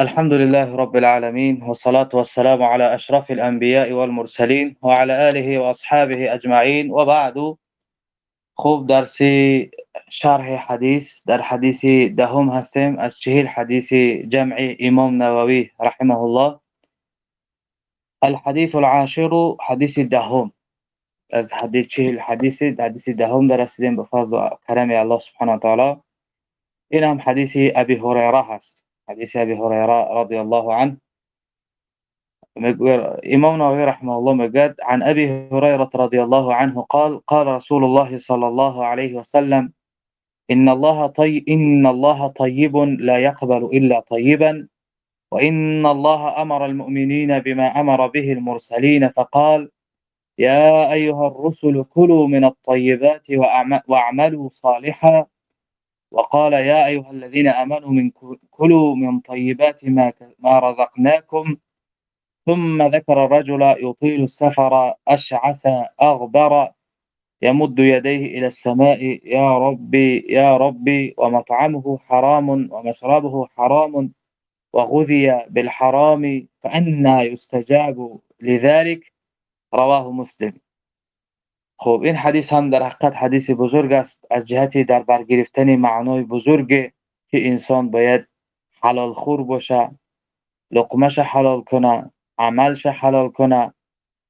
الحمد لله رب العالمين والصلاة والسلام على أشرف الأنبياء والمرسلين وعلى آله وأصحابه أجمعين. وبعد خوب درس شرح حديث در حديث دهم هستم از چهل حديث جمع إمام نووي رحمه الله. الحديث العاشر حديث دهم. از حديث چهل حديث حديث دهم در رسیدیم بفضل کرم الله سبحانه وتعالى این هم حديث أبي هريرة هست. حديث أبي هريرة رضي الله عنه. إمام نووي رحمه الله مجد عن أبي هريرة رضي الله عنه قال قال رسول الله صلى الله عليه وسلم إن الله طيب إن الله طيب لا يقبل إلا طيبا وإن الله أمر المؤمنين بما أمر به المرسلين فقال يا أيها الرسل كلوا من الطيبات واعملوا صالحا وقال يا أيها الذين آمنوا من كلوا من طيبات ما ما رزقناكم. ثم ذكر الرجل يطيل السفر أشعث أغبر يمد يديه إلى السماء يا ربي يا ربي ومطعمه حرام ومشربه حرام وغذي بالحرام فأنا يستجاب لذلك. رواه مسلم. خب این حدیث هم در حقیقت حدیث بزرگ است. از جهتی در برگرفتن معنای بزرگ که انسان باید حلال خور باشه لقمش حلال کنه عملش حلال کنه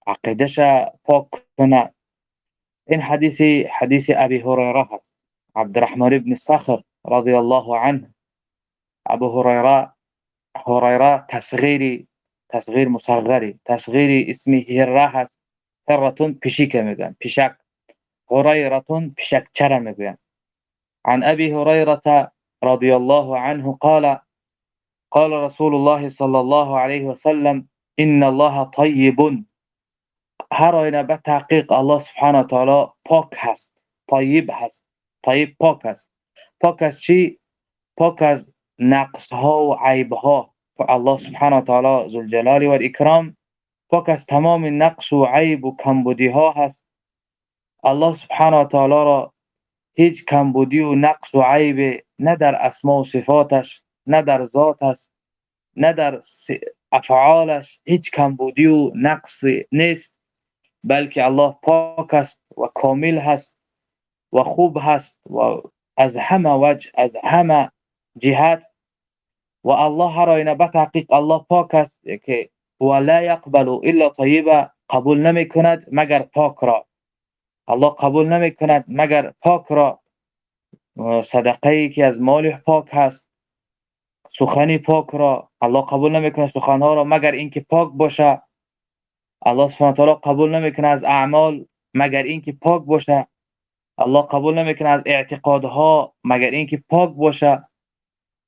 عقیدش پاک کنه. این حدیث حدیث ابی هریره هست. عبدالرحمن ابن صخر رضی الله عنه. ابو هریره هریره تصغیری تصغیر مصغری تصغیر اسمی هره هست. هرتون پیشیکه میگن پیشک هریرتون پیشکچره میگن عن ابي هريره رضي الله عنه قال قال رسول الله صلى الله عليه وسلم ان الله طيب هر آینه به تحقیق الله سبحانه و تعالی پاک هست طیب هست طیب پاک هست پاک از چی پاک از نقص ها و عیب ها الله سبحانه و تعالی ذوالجلال و پاک از تمام نقص و عیب و کمبودی ها هست. الله سبحانه و تعالی را هیچ کمبودی و نقص و عیب نه در اسما و صفاتش نه در ذاتش نه در افعالش هیچ کمبودی و نقص نیست بلکه الله پاک است و کامل هست و خوب هست و از همه وجه از همه جهت. و الله هر آینه به تحقیق الله پاک است که ولا يقبل الا طیبه قبول نمی کند مگر پاک را. الله قبول نمی کند مگر پاک را. صدقه ای که از مال پاک هست سخنی پاک را. الله قبول نمی کند سخنها را مگر اینکه پاک باشه. الله سبحانه و تعالی قبول نمی کند از اعمال مگر اینکه پاک باشه. الله قبول نمی کند از اعتقادها مگر اینکه پاک باشه.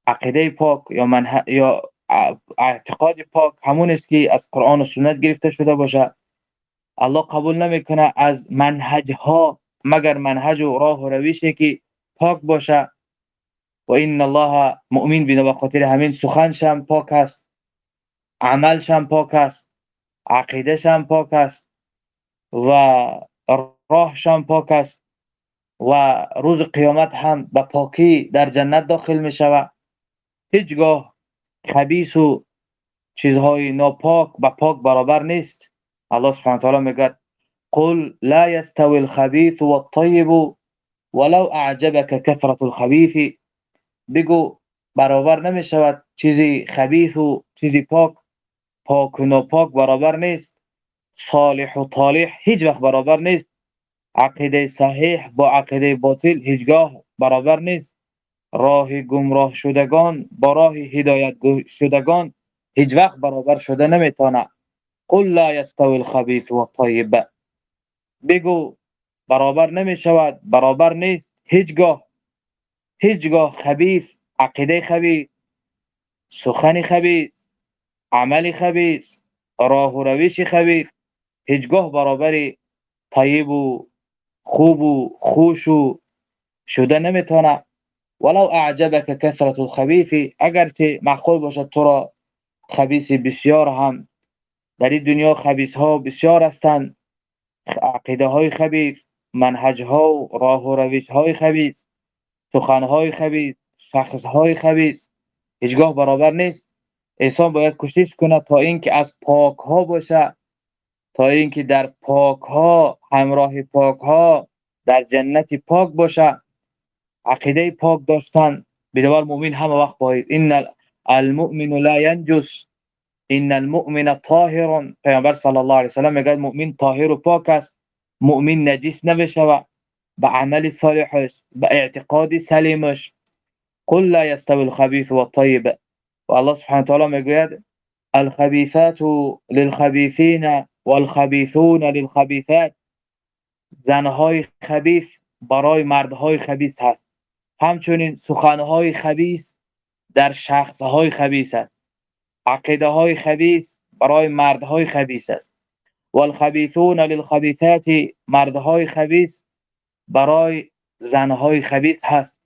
عقیده پاک یا منه... یا اعتقاد پاک همون است که از قرآن و سنت گرفته شده باشه. الله قبول نمی‌کنه از منهج ها مگر منهج و راه و روشی که پاک باشه. و این الله مؤمن بینه به خاطر همین سخنش هم پاک است. عملش پاک است. عقیدش هم پاک است. و راهش هم پاک است. و روز قیامت هم به پاکی در جنت داخل می شود هیچگاه خبیث و چیزهای ناپاک با پاک برابر نیست. الله سبحانه وتعالى میگه قل لا يستوي الخبيث والطيب ولو اعجبك كثرة الخبيث بگو برابر نمی شود چیزی خبیث و چیزی پاک پاک و ناپاک برابر نیست. صالح و طالح هیچ وقت برابر نیست. عقیده صحیح با عقیده باطل هیچگاه برابر نیست. راه گمراه شدگان با راه هدایت شدگان هیچ وقت برابر شده نمی‌تونه. قل لا يستوي الخبيث والطيب بگو برابر نمی شود برابر نیست. هیچگاه هیچگاه خبیث عقیده خبیث سخن خبیث عمل خبیث راه و روش خبیث. هیچگاه برابر طیب و خوب و خوش و شده نمی‌تونه. ولو اعجبك كثرة الخبيث اگرچه معقول باشد تو را خبیث بسیار هم. در این دنیا خبیث ها بسیار هستند. عقیده های خبیث منهج ها و راه و روش های خبیث سخن های خبیث شخص های خبیث. هیچگاه برابر نیست. انسان باید کوشش کنه تا اینکه از پاک ها باشه. تا اینکه در پاک ها همراه پاک ها در جنت پاک باشه. عقیده پاک داشتن. بدوار مؤمن همه وقت باید این المؤمن لا ینجس این المؤمن طاهر. پیامبر صلی الله علیه و سلم میگه مؤمن طاهر و پاک است. مؤمن نجس نمیشه به عمل صالحش به اعتقاد سلیمش. قل لا يستوي الخبيث والطيب. والله سبحانه وتعالى می‌گوید الخبيثات للخبيثين والخبيثون للخبيثات. زنهای خبیث برای مردهای خبیث هست. همچنین سخنهای خبیث در شخصهای خبیث است. عقیده های خبیث برای مردهای خبیث است. والخبیثون للخبیثات مردهای خبیث برای زنهای خبیث هست.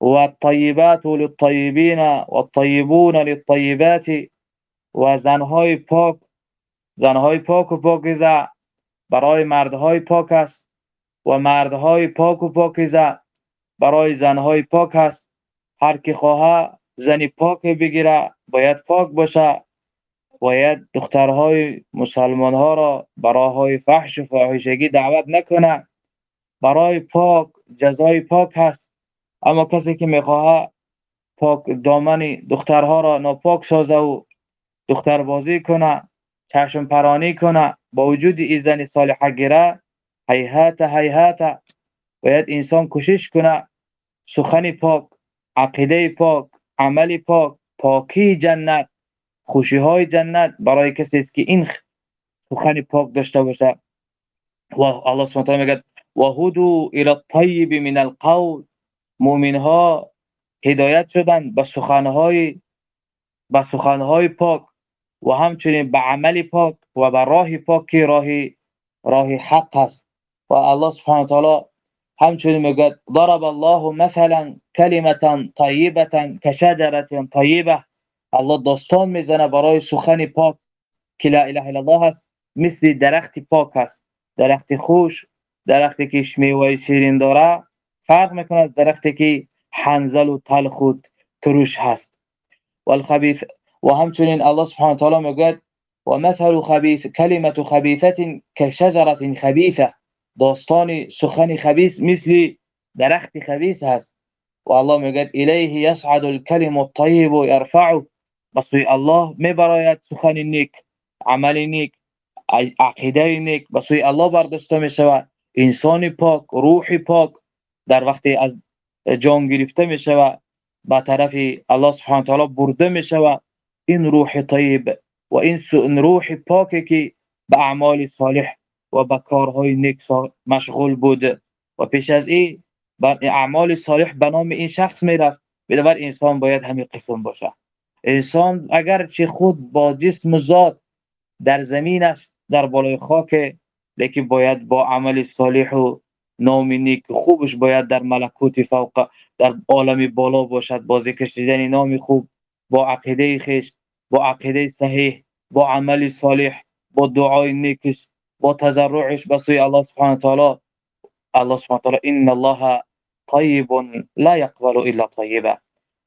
و الطیبات للطیبین و الطیبون للطیبات و زنهای پاک زنهای پاک و پاکیزه برای مردهای پاک است. و مردهای پاک و پاکیزه برای زنهای پاک است هر کی خواه زنی پاک بگیره باید پاک باشه. باید دخترهای مسلمان ها را برای فحش و فاحشگی دعوت نکنه. برای پاک جزای پاک هست. اما کسی که می‌خواه پاک دامن دخترها را ناپاک سازه و دختر بازی کنه چشم پرانی کنه با وجود ایزن صالحه گیره حیحات حیحات باید انسان کشش کنه سخن پاک عقیده پاک عمل پاک پاکی جنت خوشی های جنت برای کسی است که این سخن پاک داشته باشه. و الله سبحانه و میگه و هدو الى الطیب من القول. مؤمن ها هدایت شدن به سخنهای به سخنهای پاک و همچنین به عمل پاک و به راه پاک که راه راه حق است. و الله سبحانه تعالی همچنین میگه ضرب الله مثلا کلمه طیبه کشجره طیبه الله داستان میزنه برای سخن پاک که لا اله الا الله است مثل درخت پاک است درخت خوش درختی که میوه شیرین داره فرق میکنه از درختی که حنزل و تلخ و تروش هست والخبیث و همچنین الله سبحانه و تعالی میگه و مثل خبیث کلمه خبیثه کشجره خبیثه داستان سخن خبیث مثل درخت خبیث هست. و الله میگه الیه یصعد الكلم الطیب و یرفعه. بسوی الله میبراید سخن نیک عمل نیک عقیده نیک. بسوی الله برداشته می شود انسان پاک روح پاک در وقتی از جان گرفته می شود به طرف الله سبحانه تعالی برده می شود این روح طیب و این روح پاکی که به اعمال صالح و به کارهای نیک مشغول بود و پیش از این به اعمال صالح به نام این شخص می‌رفت. بدبر انسان باید همین قسم باشه. انسان اگر چه خود با جسم ذات در زمین است در بالای خاک لیکن باید با عمل صالح و نام نیک خوبش باید در ملکوت فوق در عالم بالا باشد. با ذکر شدن نام خوب با عقیده خیش با عقیده صحیح با عمل صالح با دعای نیکش با تضرعش به سوی الله سبحانه تعالی. الله سبحانه تعالی ان الله طیب لا يقبل الا طیبا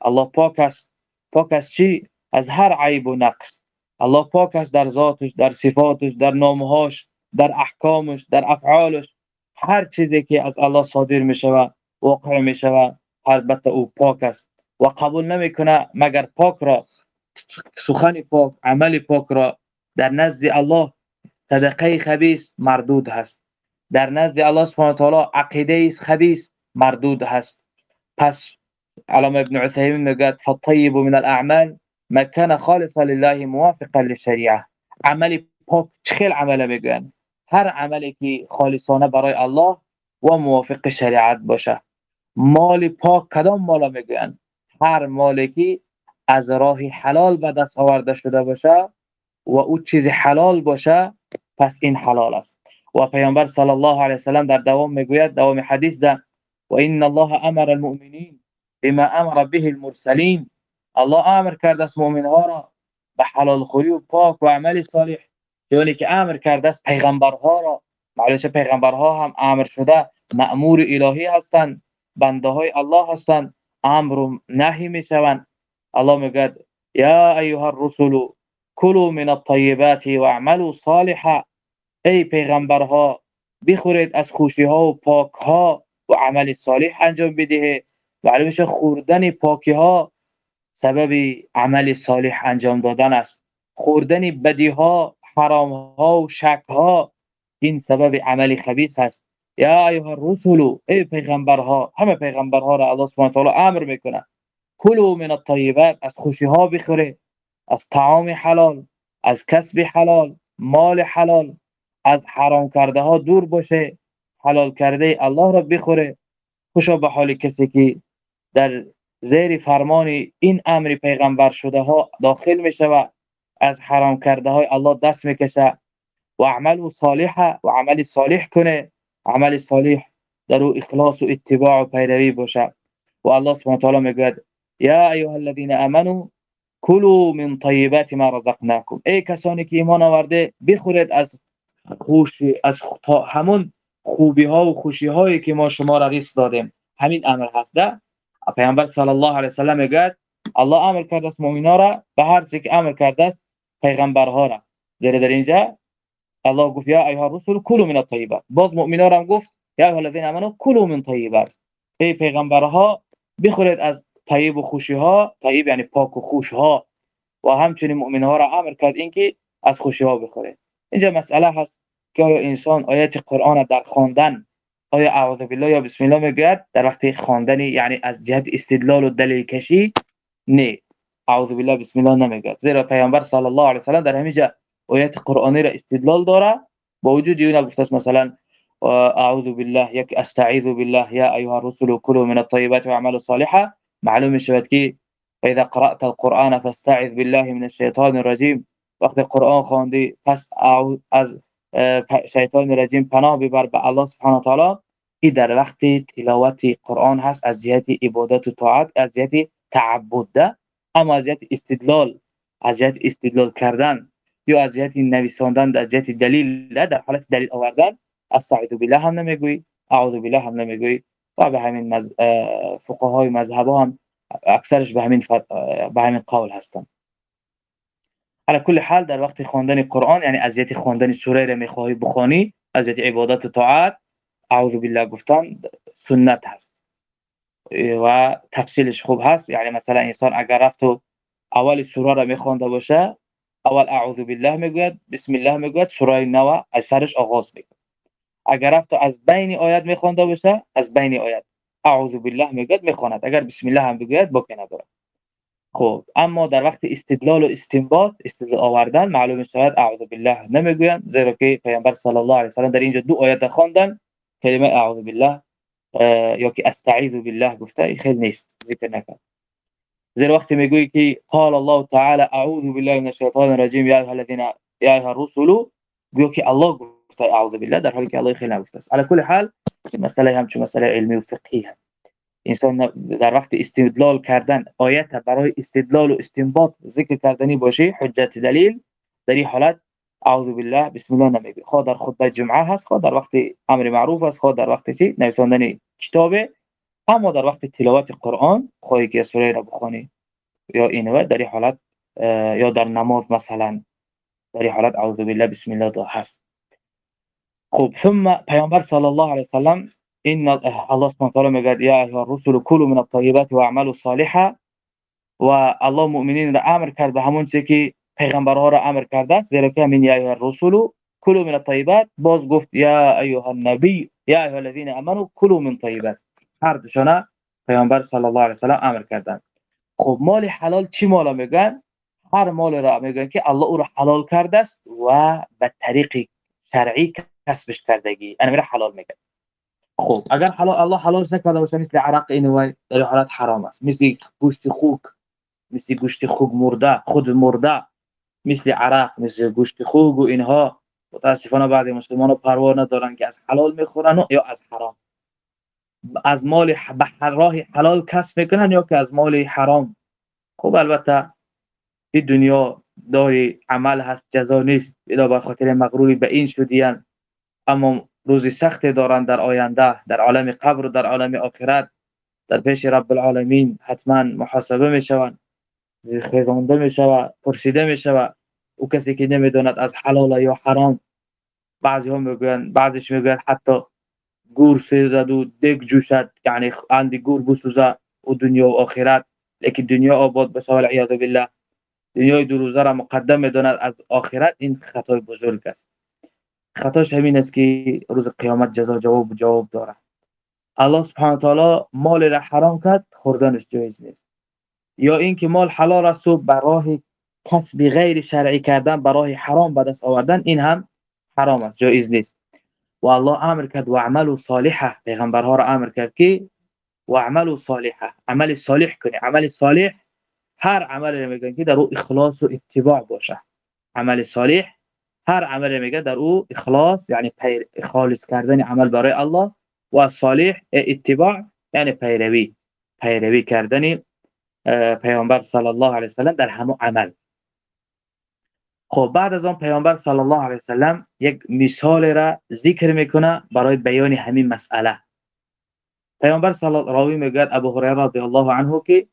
الله پاک است. پاک است چی? از هر عیب و نقص. الله پاک است در ذاتش در صفاتش در نامهاش در احکامش در افعالش. هر چیزی که از الله صادر می شود واقع می شود البته او پاک است. و قبول نمی‌کنه مگر پاک را. سخن پاک عمل پاک را در نزد الله صدقه خبیث مردود هست. در نزد الله سبحانه و تعالی عقیده خبیث مردود هست. پس علامه ابن عثیمین میگه فالطیب من الاعمال ما كان خالصا لله موافقا للشریعه عمل پاک چخیل عمله میگن هر عملی که خالصانه برای الله و موافق شریعت باشه. مال پاک کدام مالا میگن هر مالی که از راه حلال به دست آورده شده باشه و أو چیز حلال باشه پس این حلال است. و پیامبر صلی الله علیه وسلم در دوام میگوید دوام حدیث ده و ان الله أمر المؤمنین بما أمر به المرسلین. الله أمر کرده است مؤمن ها را به حلال خوری و پاک و عمل صالح چونی که أمر کرده است پیغمبرها را. معلومه پیغمبرها هم أمر شده مأمور الهی هستند بنده های الله هستند أمر و نهی میشوند. الله میگه یا ایها الرسل کلوا من الطیبات واعملوا صالحا. ای پیغمبرها بخورید از خوشی ها و پاک ها و عمل صالح انجام بده معلوم خوردن پاکی ها سبب عمل صالح انجام دادن است. خوردن بدی ها حرام ها و شک ها این سبب عمل خبیث است. یا ایها الرسل ای پیغمبرها همه پیغمبرها را الله سبحانه و تعالی امر می‌کنه کلوا من الطیبات از خوشی ها بخوره. از طعام حلال از کسب حلال مال حلال از حرام کرده ها دور باشه حلال کرده الله را بخوره. خوشا به حال کسی که در زیر فرمان این امر پیغمبر شده ها داخل میشه و از حرام کرده های الله دست می‌کشه و عمل صالح و عمل صالح کنه. عمل صالح در او اخلاص و اتباع و پیروی باشه. و الله سبحانه و تعالی میگه یا ایها الذين امنوا كلوا من طیبات ما رزقناكم ای کسانی که ایمان آورده بخورید از خوش از همون خوبی ها و خوشی هایی که ما شما را ریس دادیم همین امر هسته پیامبر صلی الله علیه و سلم میگه الله امر کرده است مؤمنا را به هر چیزی که امر کرده است پیغمبرها را زیرا در اینجا الله گفت یا ایها الرسل کلوا من الطیبات باز مؤمنا را گفت یا ایها الذين امنوا کلوا من طیبات ای پیغمبرها بخورید از طیب و خوشی ها طیب یعنی پاک و خوش ها و همچنین مؤمن ها را امر کرد اینکه از خوشی ها بخورید اینجا مسئله هست که آیا انسان آیات قرآن در خواندن آیا اعوذ بالله یا بسم الله می‌گوید؟ در وقت خواندن یعنی از جهت استدلال و دلیل کشی نه. اعوذ بالله بسم الله نمی‌گوید. زیرا پیامبر صلی الله علیه و سلم در همینجا آیات قرآنی را استدلال داره. با وجود اون گفته مثلا اعوذ بالله یک استعیذ بالله یا ایها الرسل كلوا من الطيبات واعملوا صالحا معلوم شود که فإذا قرأت القرآن فاستعذ بالله من الشيطان الرجيم. وقت قرآن خواندی پس از شیطان رجیم پناه ببر به الله سبحانه و تعالی. این در وقت تلاوت قرآن هست از جهت عبادت و طاعت از جهت تعبد اما از جهت استدلال از جهت استدلال کردن یا از جهت نویساندن از جهت دلیل در حالت دلیل آوردن استعذ بالله هم نمیگویی اعوذ بالله هم نمیگویی. و به همین مز... فقهای مذهب هم اکثرش به همین, فت... به همین قول هستن. على کل حال در وقت خواندن قرآن یعنی اذیت خواندن سوره را می‌خواهی بخوانی اذیت عبادت و طاعت اعوذ بالله گفتن سنت هست. و تفصیلش خوب هست. یعنی مثلا انسان اگر رفت و اول سوره را میخوانده باشه اول اعوذ بالله می‌گوید بسم الله می‌گوید سوره نو از سرش آغاز می‌کنه اگر رفت از بین آیات میخوانده باشه از بین آیات اعوذ بالله می‌گوید می‌خواند. اگر بسم الله هم بگوید باکنه داره خب اما در وقت استدلال و استنباط استدلال آوردن معلوم شود اعوذ بالله نمی‌گویند زیرا که پیامبر صلی الله علیه و سلم در اینجا دو آیات خواندن. کلمه اعوذ بالله یا که استعیذ بالله گفته خیلی نیست ذکر نکرد. زیرا وقتی می‌گویی که قال الله تعالی اعوذ بالله من الشیطان الرجیم یا ایها الذين یا ایها الرسل گویا که الله گفته اعوذ بالله در حالی که الله خیلی نگفته است. علی کل حال مسئله همچون مسئله علمی و فقهی هست انسان در وقت استدلال کردن آیت برای استدلال و استنباط ذکر کردنی باشه حجت دلیل در این حالت اعوذ بالله بسم الله نمیگه. خواه در خطبه جمعه هست خواه در وقت امر معروف است خواه در وقت چی؟ نویساندن کتابه اما در وقت تلاوت قرآن خواهی که سوره را بخوانی یا اینو در این حالت یا در نماز مثلا در این حالت اعوذ بالله بسم الله هست. خب ثم پیامبر صلی الله علیه وسلم ان الله سبحانه وتعالى میگه یا ایها الرسل كلوا من الطيبات واعملوا صالحا. و الله مؤمنین را أمر کرده همون چیزی که پیغمبرها را أمر کرده زیرا که همین یا ایها الرسل كلوا من الطيبات باز گفت یا ایها النبی یا ایها الذين آمنوا كلوا من طيبات هر دوشانه پیامبر صلی الله علیه و سلم أمر کردند. خب مال حلال چی مالا میگن؟ هر مال را میگن که الله أو را حلال کرده است و به طریق شرعی کسبش کردگی. انا میره حلال میگن خب اگر حلال الله حلالش نکرده باشه مثل عرق این در حالت حرام است. مثل گوشت خوک مثل گوشت خوک مرده خود مرده مثل عرق مثل گوشت خوک و اینها. متاسفانه بعضی مسلمان پروا ندارن که از حلال می‌خورن یا از حرام. از مال به راه حلال کسب می‌کنن یا که از مال حرام. خب البته این دنیا داری عمل هست جزا نیست. اذا به خاطر مغروری به این شدیان اما روزی سخت دارند در آینده در عالم قبر و در عالم آخرت. در پیش رب العالمین حتما محاسبه می‌شوند خیزانده می شود پرسیده می شود او کسی که نمی‌داند از حلال یا حرام بعضی ها می‌گویند بعضیش می‌گویند حتی گور سیزد و دگ جوشد. یعنی اندی گور بسوزه و دنیا و آخرت. لیکن دنیا آباد بشه والعیاذ بالله. دنیای دو روزه را مقدم می‌داند از آخرت این خطای بزرگ است. خطاش همین است که روز قیامت جزا جواب جواب داره الله سبحانه تعالی مال را حرام کرد خوردنش جایز نیست. یا اینکه مال حلال است و برای کسب غیر شرعی کردن برای حرام به دست آوردن این هم حرام است جایز نیست. و الله امر کرد و عمل صالحه پیغمبرها را امر کرد که و عمل صالحه عمل صالح کنی. عمل صالح هر عمل میگن که در او اخلاص و اتباع باشه. عمل صالح هر عمل میگه در او اخلاص یعنی خالص کردن عمل برای الله و صالح اتباع یعنی پیروی. پیروی کردن پیامبر صلی الله علیه و سلم در همه عمل. خب بعد از آن پیامبر صلی الله علیه و سلم یک مثال را ذکر می‌کنه برای بیان همین مسئله. پیامبر صلی الله راوی میگه ابو هریره رضی الله عنه که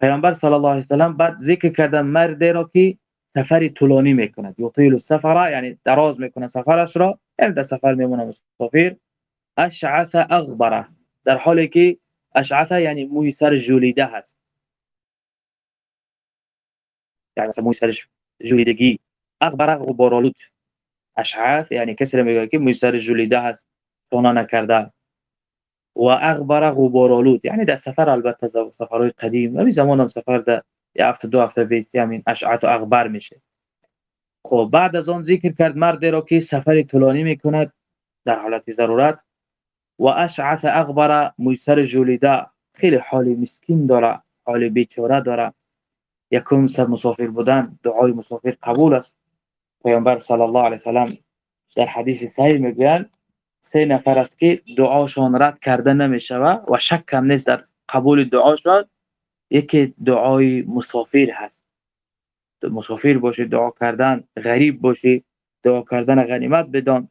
پیامبر صلی الله علیه و سلم بعد ذکر کردن مرد را که سفری طولانی می‌کند. یطیل السفر یعنی دراز می‌کنه سفرش را در سفر میمونه مسافر. اشعث اغبره در حالی که اشعث یعنی موی سر جولیده هست. یعنی موی سرش جولیدگی اغبره غبارالود اشعث یعنی کسی میگه که موی سر جولیده هست تونا نکرده. و اغبر غبارالود یعنی در سفر البته سفرهای قدیم. همین زمان هم سفر در یه هفته دو هفته بیستی همین اشعت و اغبر میشه. خب بعد از آن ذکر کرد مردی را که سفر طولانی می‌کند در حالت ضرورت و اشعت اغبر میسر جولیده خیلی حال مسکین داره حال بیچاره داره. یکم سر مسافر بودن دعای مسافر قبول است. پیامبر صلی الله علیه وسلم در حدیث صحیح می‌گویند سه نفر است که دعاشان رد کرده نمی‌شود و شک هم نیست در قبول دعاشان یکی دعای مسافر هست. مسافر باشی دعا کردن غریب باشی دعا کردن غنیمت بدان.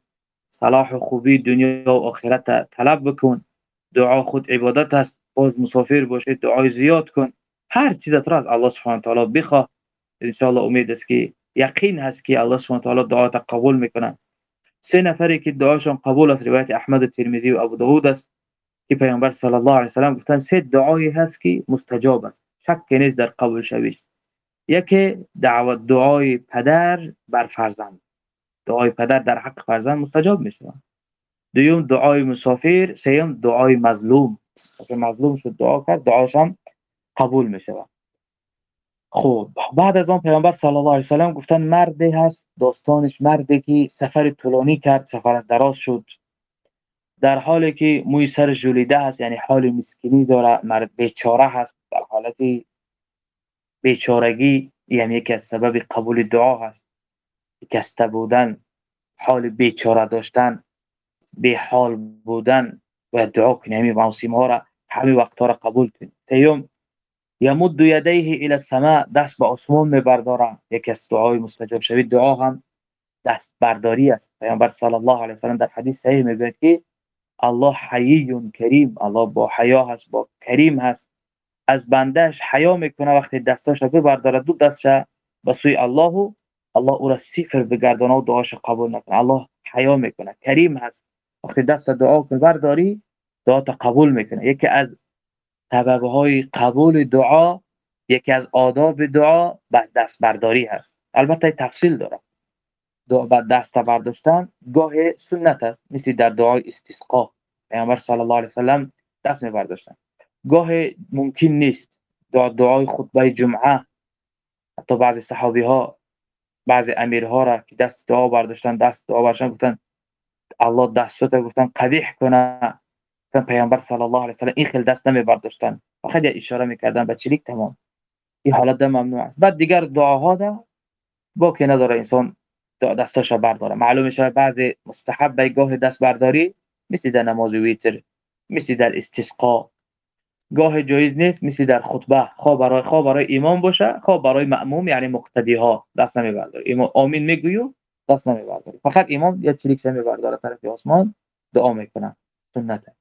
صلاح و خوبی دنیا و آخرت طلب بکن. دعا خود عبادت است باز مسافر باشی دعای زیاد کن. هر چیزت را از الله سبحانه تعالی بخواه ان الله امید است که یقین هست که الله سبحانه تعالی دعا قبول می‌کنه. سه نفری که دعاشون قبول است روایت احمد و ترمذی و ابو داود است. که پیامبر صلی الله علیه و سلم گفتن سه دعایی هست که مستجاب است شک نیست در قبول شویش یکی دعوت دعای پدر بر فرزند دعای پدر در حق فرزند مستجاب میشه دوم دعای مسافر سوم دعای مظلوم اگه مظلوم شد دعا کرد دعاش هم قبول میشه خب بعد از آن پیامبر صلی الله علیه و سلم گفتن مردی هست داستانش مردی که سفر طولانی کرد سفر دراز شد در حالی که موی سر جولیده هست یعنی حال مسکینی داره مرد بیچاره هست در حالت بیچارگی یعنی یکی از سبب قبول دعا هست. کسته بودن حال بیچاره داشتن به حال بودن و دعا کنی همین موسیم ها را همین وقت را قبول کنی. سیوم یمد یدیه الى السماء دست به آسمان میبرداره یکی از دعای مستجاب شوید دعا هم دست برداری است. پیامبر صلی الله علیه و سلم در حدیث صحیح می‌گوید که الله حیی کریم. الله با حیا هست با کریم هست. از بندهش حیا می‌کنه وقتی دستاش رو برداره دو دستش به سوی الله الله او را صفر بگردانه و دعاش قبول نکنه. الله حیا می‌کنه کریم هست. وقتی دست دعا کنی برداری دعا قبول می‌کنه. یکی از سبب های قبول دعا یکی از آداب دعا بعد دست برداری هست. البته تفصیل داره بعد دست برداشتن گاه سنت است. مثل در دعای استسقا. پیامبر صلی الله علیه و سلم دست می برداشتن. گاه ممکن نیست دعا دعای خطبه جمعه حتی بعضی صحابی ها بعضی امیرها را که دست دعا برداشتن دست دعا برداشتن گفتن الله دستت گفتن قبیح کنه. پیامبر صلی الله علیه و سلم این خیلی دست نمی برداشتن. فقط اشاره می‌کردن به چلیک تمام. این حالت ممنوع است. بعد دیگر دعاها ده با که نداره. انسان دستش برداره معلوم میشه بعضی مستحب گاه دست برداری مثل در نماز ویتر مثل در استسقا. گاه جایز نیست مثل در خطبه. خواه برای خواه برای امام باشه خواه برای مأموم یعنی مقتدی ها دست نمی برداری امام آمین میگویو دست نمی برداری فقط امام یا چلیک نمی برداره؟ طرف آسمان دعا می‌کنه. سنته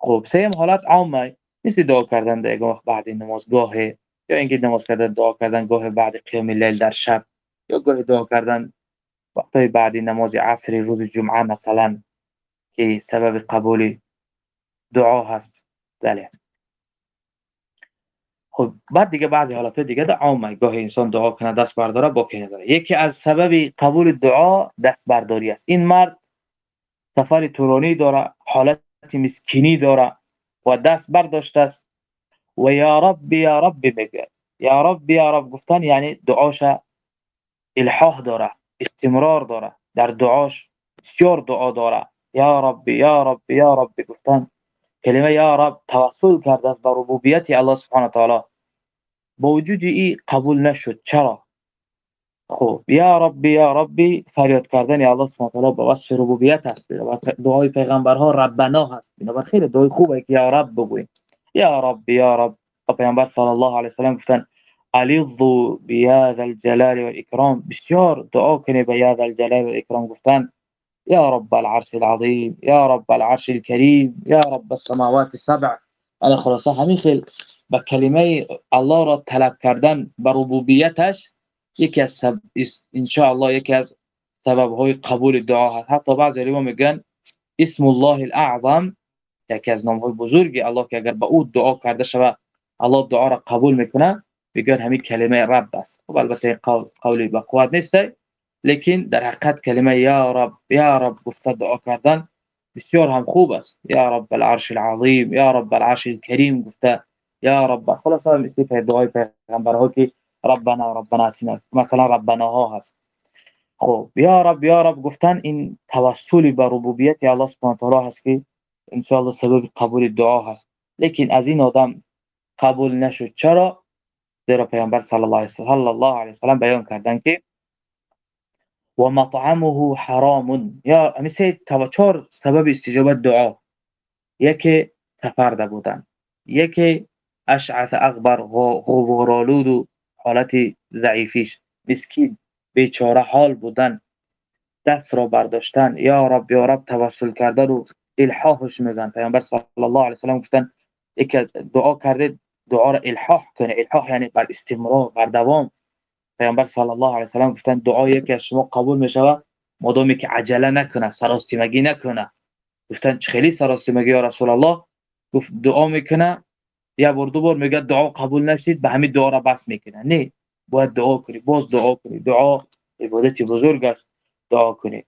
خب سیم حالت عامه مثل دعا کردن در گاه بعد نماز گاه یا اینکه نماز کردن دعا کردن گاه بعد قیام لیل در شب. یا گاه دعا کردن وقتای بعدی نماز عصر روز جمعه مثلا که سبب قبول دعا هست. بله. خب بعد دیگه بعضی حالات دیگه در عامه گاه انسان دعا کنه دست برداره با کنه داره. یکی از سبب قبول دعا دست برداری است. این مرد سفر تورانی داره حالت مسکینی داره و دست برداشته است. و یا رب یا رب میگه یا رب یا رب گفتن یعنی دعاش الحاح داره استمرار داره در دعاش بسیار دعا داره. یا رب یا رب یا رب گفتن کلمه یا رب توسل کرده است به ربوبیت الله سبحانه و تعالی. با وجود این قبول نشد چرا؟ خب یا ربی یا ربی فریاد کردن الله سبحانه و تعالی با وصف ربوبیت است دعای پیغمبرها ربنا هست. بنابر خیلی دعای خوبه که یا رب بگوییم. یا رب یا رب. پیامبر صلی الله علیه و سلم گفتن الیظوا بیاد الجلال والاکرام بسیار دعا به یاد الجلال والاکرام گفتن یا رب العرش العظیم یا رب العرش الكریم یا رب السماوات السبع. على خلاصه همین خیل با کلمه الله را طلب کردن. به ربوبیتش یکی از سب... الله یکی از سبب های قبول دعا هست. حتی بعضی علما میگن اسم الله الاعظم یکی از نام های بزرگی. الله که اگر به أو دعا کرده شود الله دعا را قبول میکنه میگن همین کلمه رب است خب البته قولی با قوت نیست لیکن در حقیقت کلمه یا رب یا رب گفته دعا کردن بسیار هم خوب است. یا رب العرش العظیم یا رب العرش الكریم گفته یا رب خلاص هم استفاده دعای پیغمبرها که ربنا ربنا اتنا مثلا ربنا ها هست. خب یا رب یا رب گفتن این توسل به ربوبیت الله سبحانه و تعالی هست که ان سبب قبول دعا هست. لیکن از این آدم قبول نشد. چرا؟ زیرا پیامبر صلی الله علیه و سلم بیان کردن که و مطعمه حرام یا مثل چهار سبب استجابت دعا یکی تفرده بودن یکی اشعث اغبر غبرالود و حالت ضعیفیش مسکین بیچاره حال بودن دست را برداشتن یا رب یا رب توسل کردن و الحاحش میگن پیامبر صلی الله علیه و سلم گفتن یک دعا کرده دعا را الحاح کنه إلحاح یعنی بر استمرار بر دوام. پیامبر صلی الله علیه و سلم گفتن دعایی که شما قبول میشوه مادامی که عجله نکنه سراستیمگی نکنه گفتن خیلی سراستیمگی یا رسول الله. گفت دعا میکنه. یا بار دو بار میگه دعا قبول نشید به همین دعا را بس میکنه. نه باید دعا کنی. باز دعا کنی. دعا عبادت بزرگ است. دعا کنی.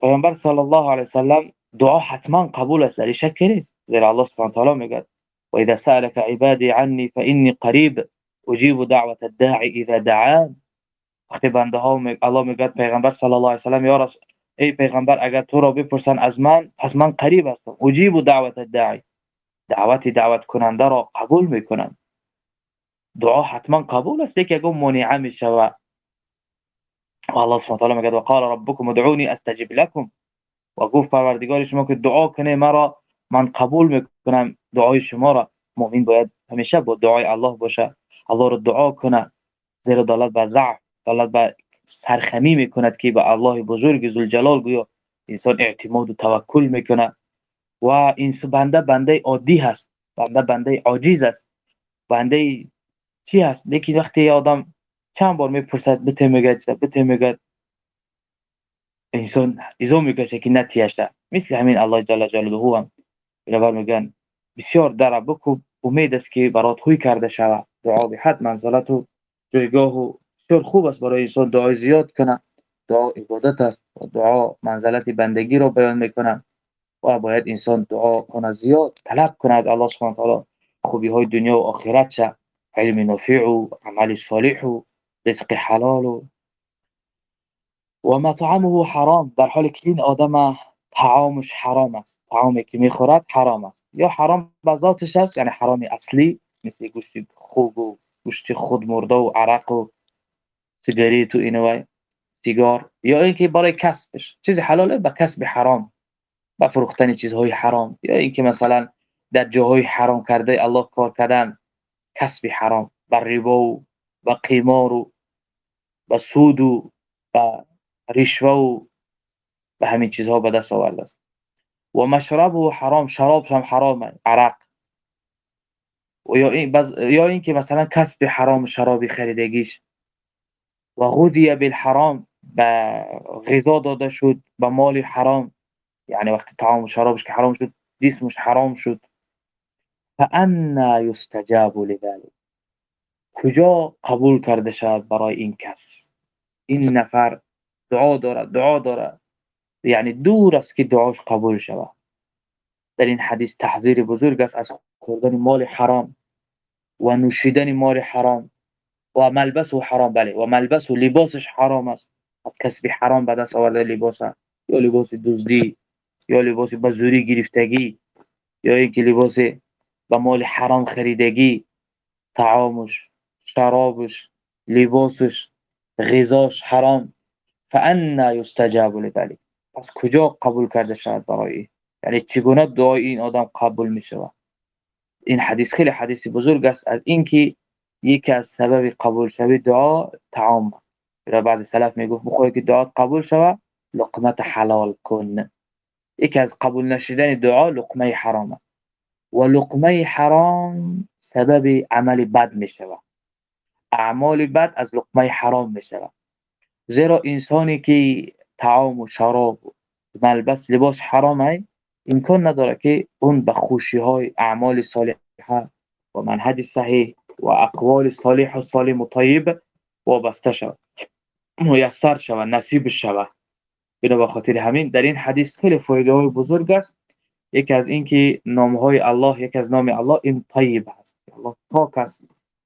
پیامبر صلی الله علیه و سلم دعا حتما قبول است. در شک زیرا الله سبحانه و تعالی میگه وإذا سألك عبادي عني فإني قريب أجيب دعوة الداعي إذا دعان اختبان دهو الله مقاد پیغمبر صلى الله عليه وسلم يورس أي پیغمبر اگر تورا بپرسن ازمان پس من قريب استم أجيب دعوة الداعي دعوتي دعوت کنن دارا قبول میکنن دعا حتما قبول است. لیکن اگر منعام شوا والله سبحانه وتعالى مقاد وقال ربكم ادعوني أستجب لكم. وقوف پروردگار شما که دعا مرا من قبول می‌کنم دعای شما را. مؤمن باید همیشه با دعای الله باشه. الله رو دعا کنه. زیرا دلالت به ضعف دلالت به سرخمی می‌کند که به الله بزرگ ذوالجلال گویا انسان اعتماد و توکل می‌کنه. و این بنده بنده عادی هست. بنده بنده عاجز است. بنده چی هست؟ لیکن وقتی آدم چند بار می‌پرسد بته میگه بته میگه انسان ایزو می‌کشه که نتیشته مثل همین الله جل جلاله هم. میگن. بسیار در بکو امید است که برات خوی کرده شود. دعا به حد منزلت و جایگاه و بسیار خوب است برای انسان. دعای زیاد کنه دعا عبادت است و دعا منزلت بندگی را بیان می‌کنه و باید انسان دعا کنه زیاد. طلب کنه از الله سبحانه تعالی خوبی های دنیا و آخرت شه علم نافع و عمل صالح و رزق حلال و و مطعمه حرام. در حالی که این آدم طعامش حرام است. طعامی که می‌خورد حرام است. یا حرام به ذاتش است یعنی حرام اصلی مثل گوشت خوب و گوشت خود مرده و عرق و سیگاریت و اینو سیگار یا اینکه برای کسبش. چیز حلاله به کسب حرام با فروختن چیزهای حرام. یا اینکه مثلا در جاهای حرام کرده الله کار کردن کسب حرام. با ربا و با قیمار و با سود و با رشوه و به همین چیزها به دست آورده است. و مشرب و حرام شراب هم حرام عرق. یا این بز... یا اینکه مثلا کسب حرام شرابی خریدگیش. و غذی بالحرام به غذا داده شد به مال حرام. یعنی وقتی طعام و شرابش که حرام شد جسمش حرام شد. فأنا یستجاب لذلك. کجا قبول کرده شد برای این کس؟ این نفر دعا دارد دعا دارد. یعنی دور است که دعاش قبول شود. در این حدیث تحذیر بزرگ است از خوردن مال حرام و نوشیدن مال حرام و ملبس و حرام بله و ملبس و لباسش حرام است. از کسب حرام به دست آورده لباس یا لباس دزدی یا لباس به زوری گرفتگی یا اینکه لباس به مال حرام خریدگی طعامش شرابش لباسش غذاش حرام. فأنا یستجاب لذلك. پس کجا قبول کرده شود برای؟ یعنی چگونه دعای این آدم قبول می شود این حدیث خیلی حدیث بزرگ است از اینکه یکی از سبب قبول شوی دعا طعام یا بعضی سلف می‌گفت بخوای که دعا قبول شود لقمت حلال کن. یکی از قبول نشدن دعا لقمه حرام است. و لقمه حرام سبب عمل بد می شود اعمال بد از لقمه حرام می شود زیرا انسانی که طعام و شراب ملبس لباس حرامه امکان نداره که اون به خوشی های اعمال صالحه و منهج صحیح و اقوال صالح و سالم و طیب وابسته شود. میسر شود نصیب شود. بنا به خاطر همین در این حدیث خیلی فایده های بزرگ است. یکی از اینکه نام های الله یکی از نام الله این طیب است. الله پاک است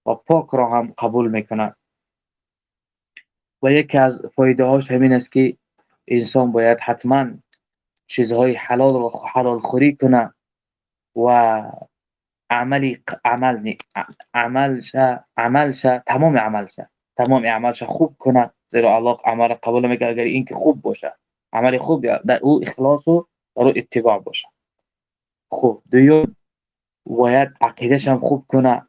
و پاک را هم قبول میکند. و یکی از فایده هاش همین است که انسان باید حتما چیزهای حلال رو حلال خوری کنه و عملی عمل عملش عملش تمام عملش تمام اعمالش خوب کنه. زیرا الله عمل قبول می‌کنه اگر این که خوب باشه. عمل خوب در او اخلاص و در او اتباع باشه. خوب دویم باید عقیدش هم خوب کنه.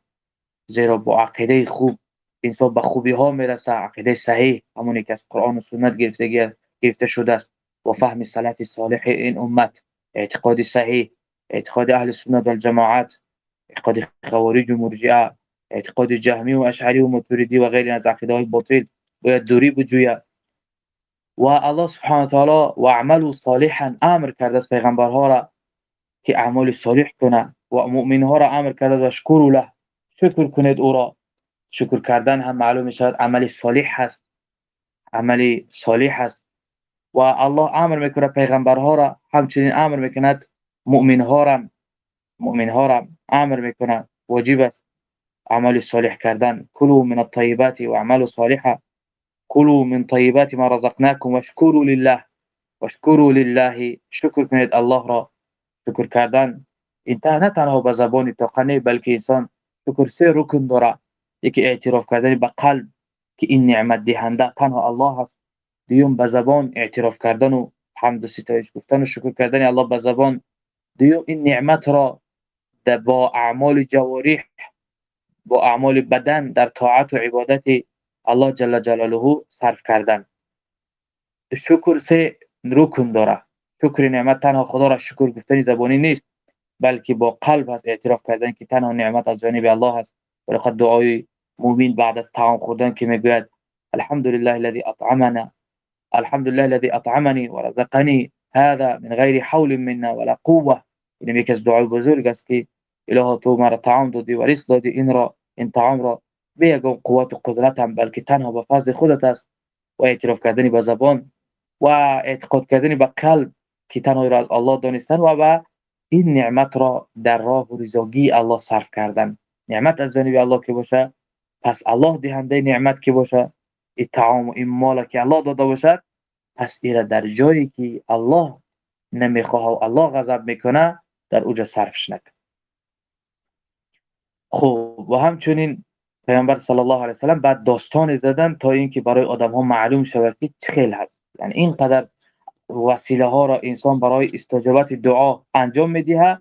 زیرا با عقیده خوب انسان به خوبی ها می‌رسه. عقیده صحیح همونی که از قرآن و سنت گرفته گرفته شده است. و فهم سلف صالح این امت اعتقاد صحیح اعتقاد اهل سنت و اعتقاد خوارج و مرجعه اعتقاد جهمی و اشعری و ماتوریدی و غیر از عقیده های باطل باید دوری بجوید. و الله سبحانه تعالی و عمل صالحا امر کرده است پیغمبرها را که اعمال صالح کنه و مؤمنها را امر کرده و شکر له شکر کنید او را. شکر کردن هم معلوم شد عمل صالح هست. عمل صالح هست. و الله آمر میکنه پیغمبرها را همچنین آمر میکند مؤمنها را مؤمنها را آمر میکنه واجب است عمل صالح کردن. کلوا من الطیبات و عمل صالحا کلوا من طیبات ما رزقناکم واشکروا لله. واشکروا لله. شکر کنید الله را. شکر کردن این نه تنها به زبان تقنی بلکه انسان شکر سه رکن داره یکی اعتراف کردن به قلب که این نعمت دهنده تنها الله است دیوم به زبان اعتراف کردن و حمد و ستایش گفتن و شکر کردن الله به زبان. دیوم این نعمت را با اعمال جوارح با اعمال بدن در طاعت و عبادت الله جل جلاله صرف کردن. شکر سه رکن داره شکر نعمت تنها خدا را شکر گفتن زبانی نیست بلکه با قلب هست اعتراف کردن که تنها نعمت از جانب الله است ولقد دعای مؤمن بعد از طعام خوردن که می‌گوید الحمد لله الذي اطعمنا الحمد لله الذي أطعمني ورزقني. هذا min ghairi hawlin minna wala quwwa ili mi kes duaj bozurgaski إله tu mara taam dodi wa rizq dodi in ra in taam ra beyagon quwwat و qudratam balki tanha ba fazl khudat ast و اعتراف کردنی با زبان و اعتقاد کردنی به قلب که تنها را از الله دانستن و به این نعمت را در راه و رضاگی الله صرف کردن نعمت از جانب الله که باشه پس الله دهنده نعمت که باشه این طعام و این مال که الله داده باشد پس ایره در جایی که الله نمی‌خواه و الله غضب می‌کنه در اوجا صرفش نکن خب و همچنین پیامبر صلی الله علیه وسلم بعد داستان زدن تا اینکه برای آدم ها معلوم شود که خیلی هست یعنی اینقدر وسیله ها را انسان برای استجابت دعا انجام می‌دهه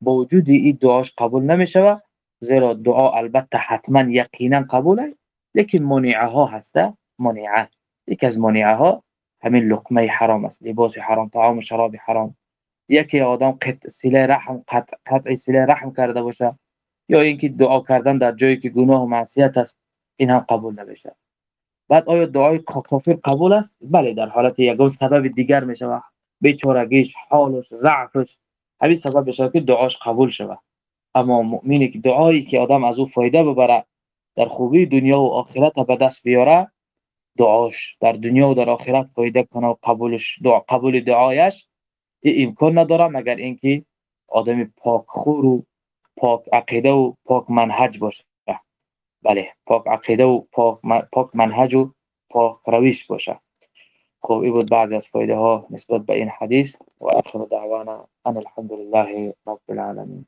با وجود این دعاش قبول نمی‌شود زیرا دعا البته حتما یقینا قبوله لیکن منیعه ها هسته منیعه یکی از منیعه ها همین لقمه حرام است لباس حرام طعام شراب حرام. یکی آدم قطع سله رحم قطع, قطع سله رحم کرده باشه یا اینکه دعا کردن در جایی که گناه و معصیت است این هم قبول نمیشه بعد آیا دعای کافر قبول است؟ بله در حالت یگان سبب دیگر میشه بیچارگیش حالش ضعفش همین سبب بشه که دعاش قبول شود. اما مؤمنی که دعایی که آدم از او فایده ببره در خوبی دنیا و آخرت به دست بیاره دعاش در دنیا و در آخرت فایده کنه و قبولش دعا قبول دعایش امکان نداره مگر اینکه آدم پاک خور و پاک عقیده و پاک منهج باشه. بله پاک عقیده و پاک, پاک منهج و پاک رویش باشه. خب این بود بعضی از فایده ها نسبت به این حدیث. و آخر دعوانا ان الحمد لله رب العالمین.